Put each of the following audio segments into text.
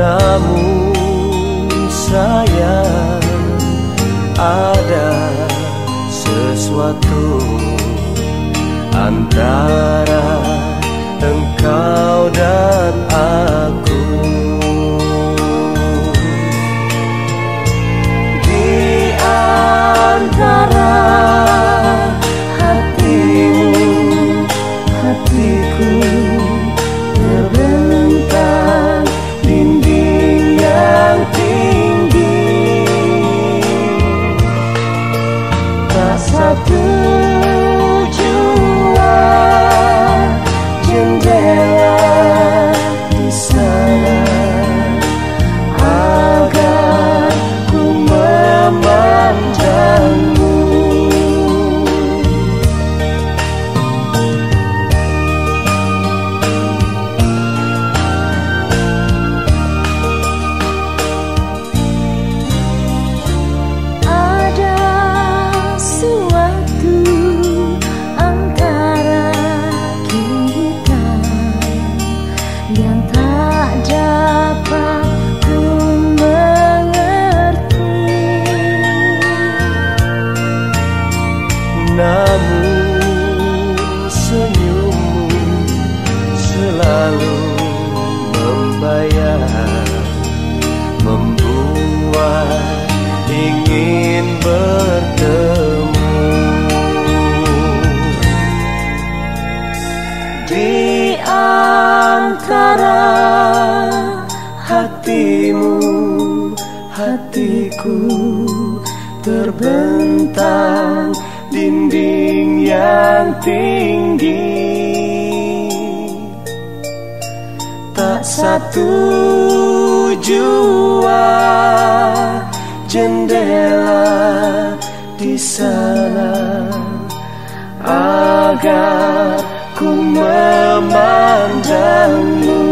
Namun sayang ada sesuatu antara engkau dan aku. Di antara sana agar ku memandangmu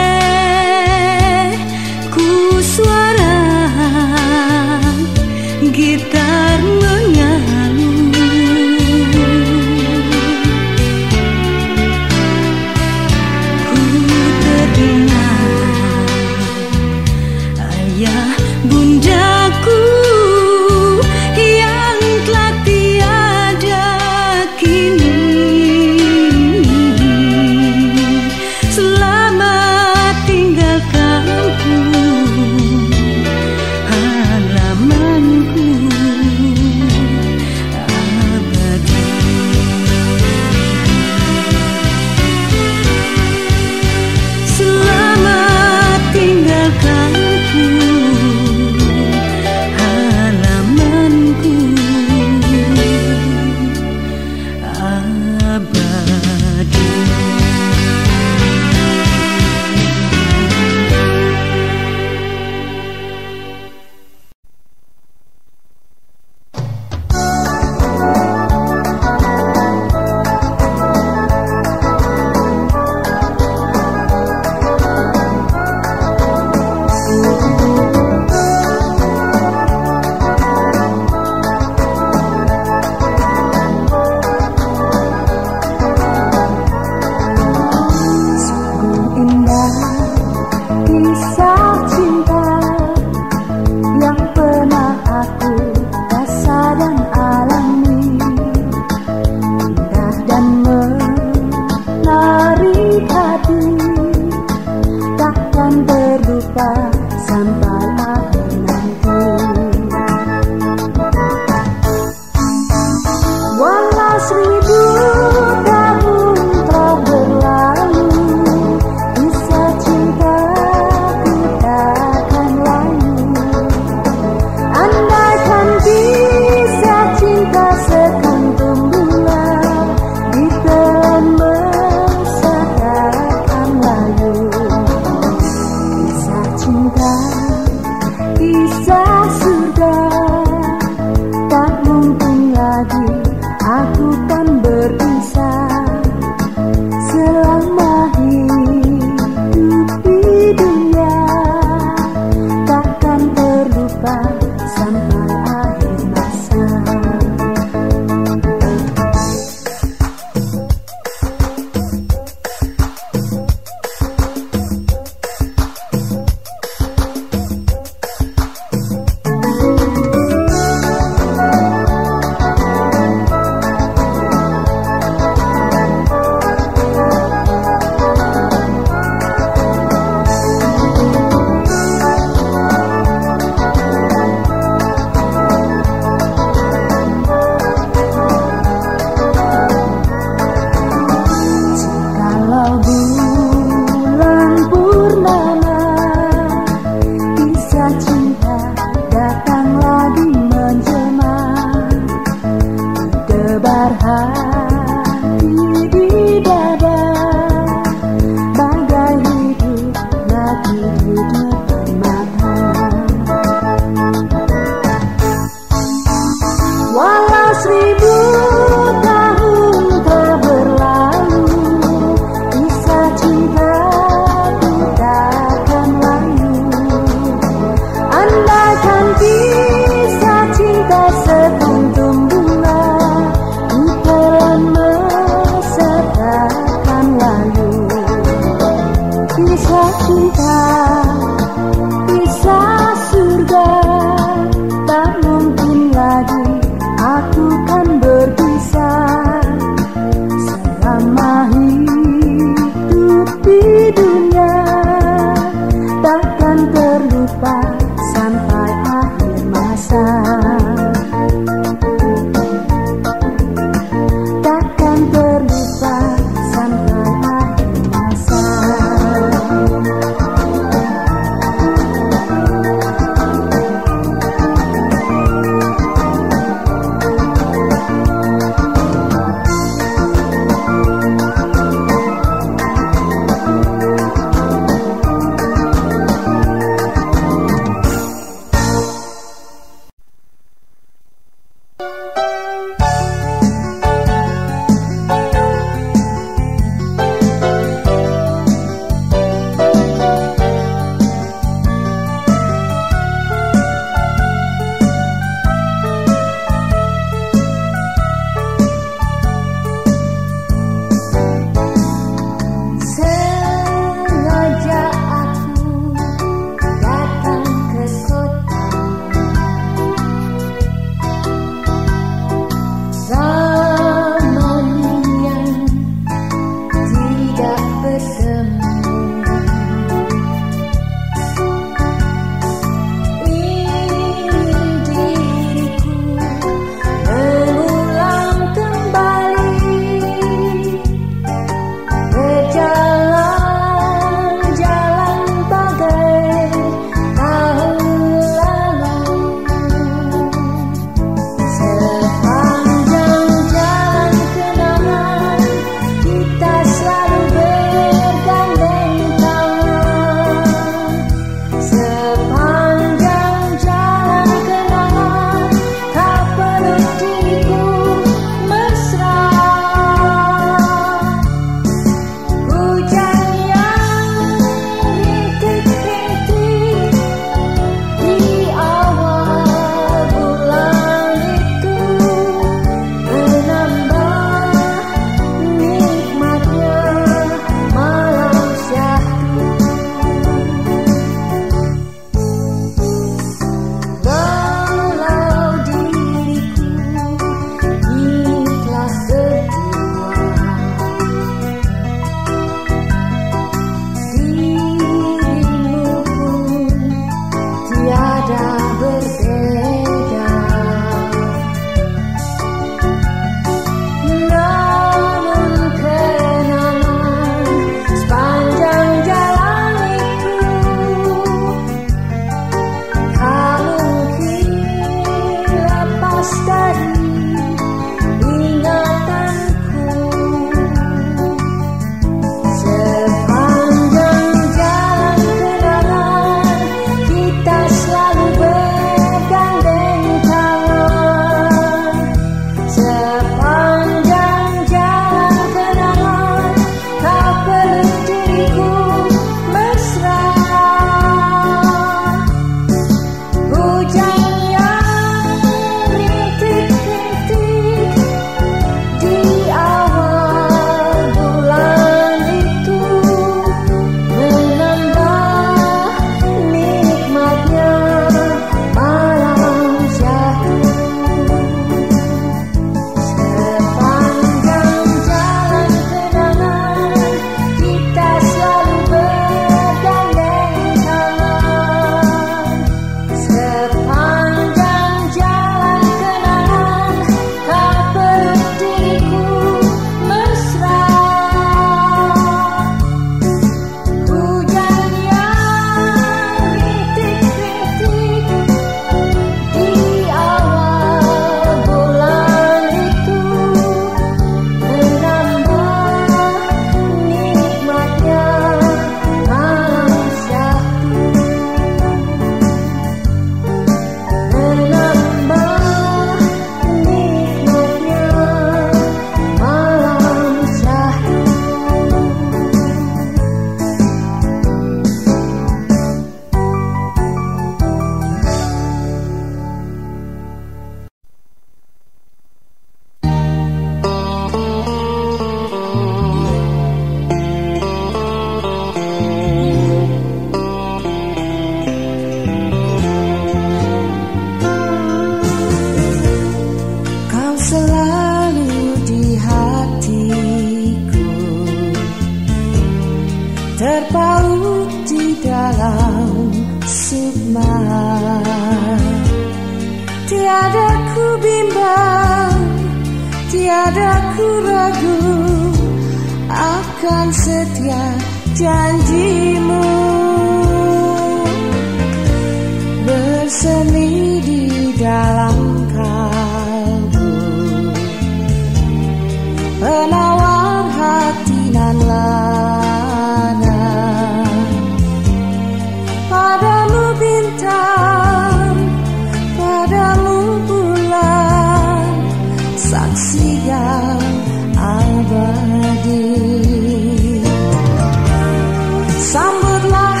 Sambutlah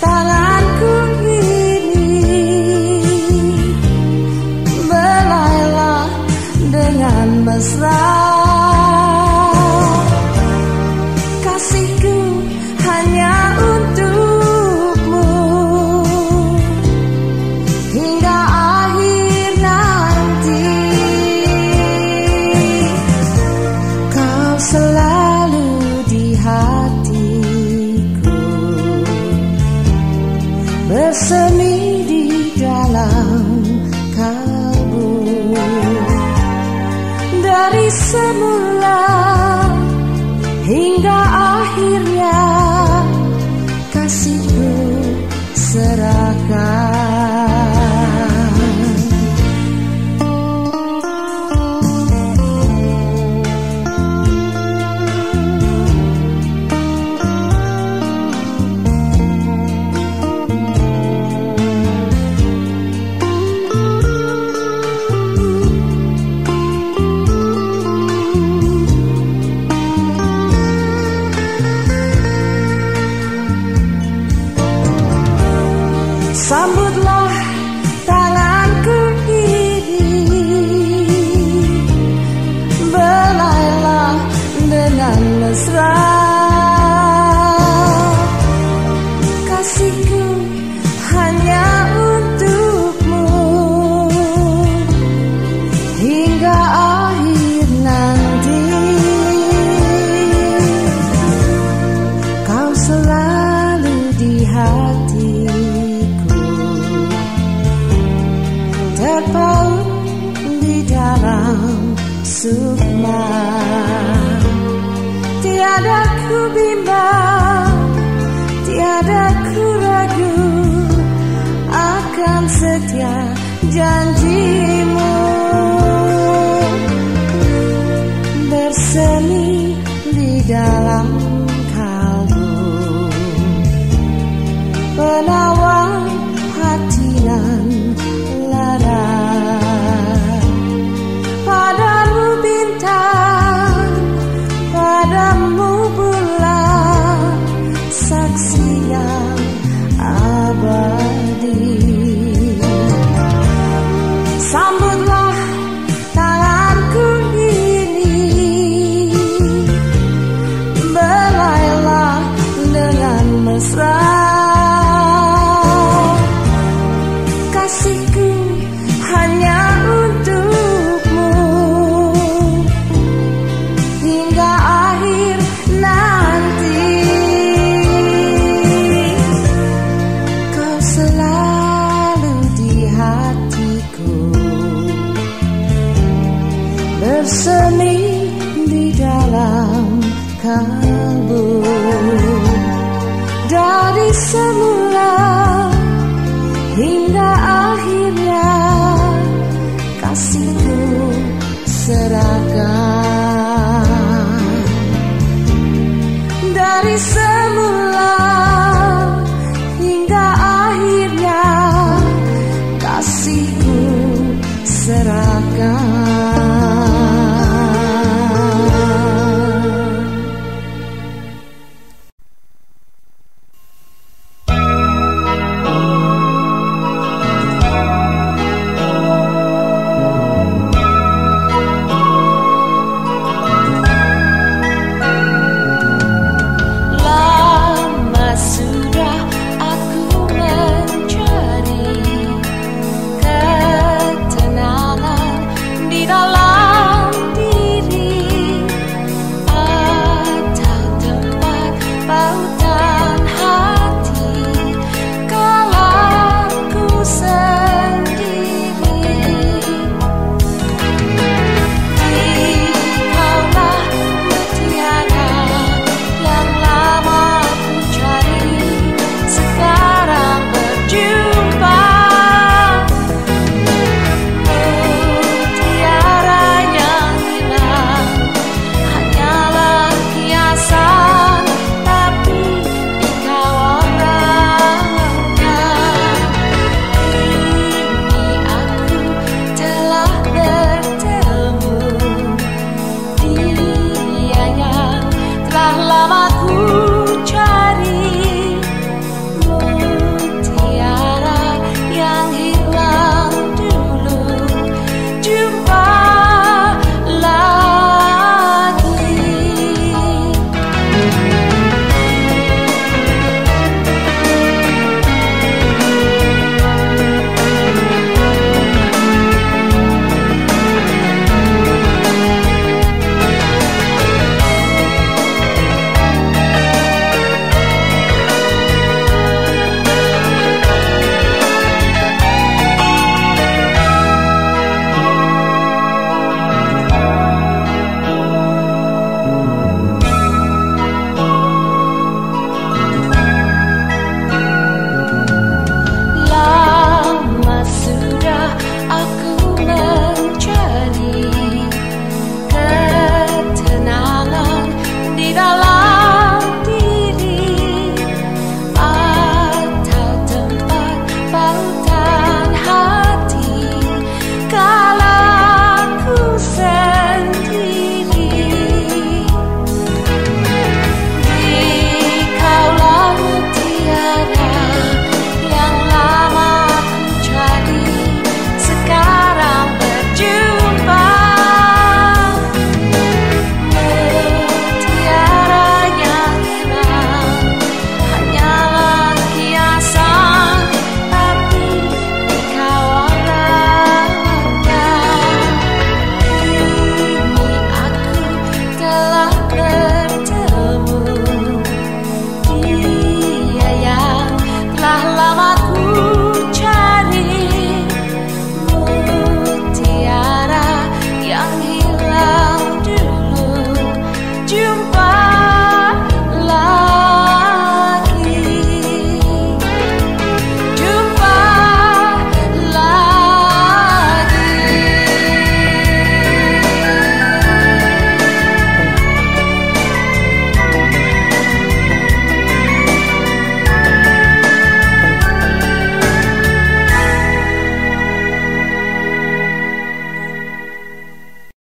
tanganku ini. Belailah dengan mesra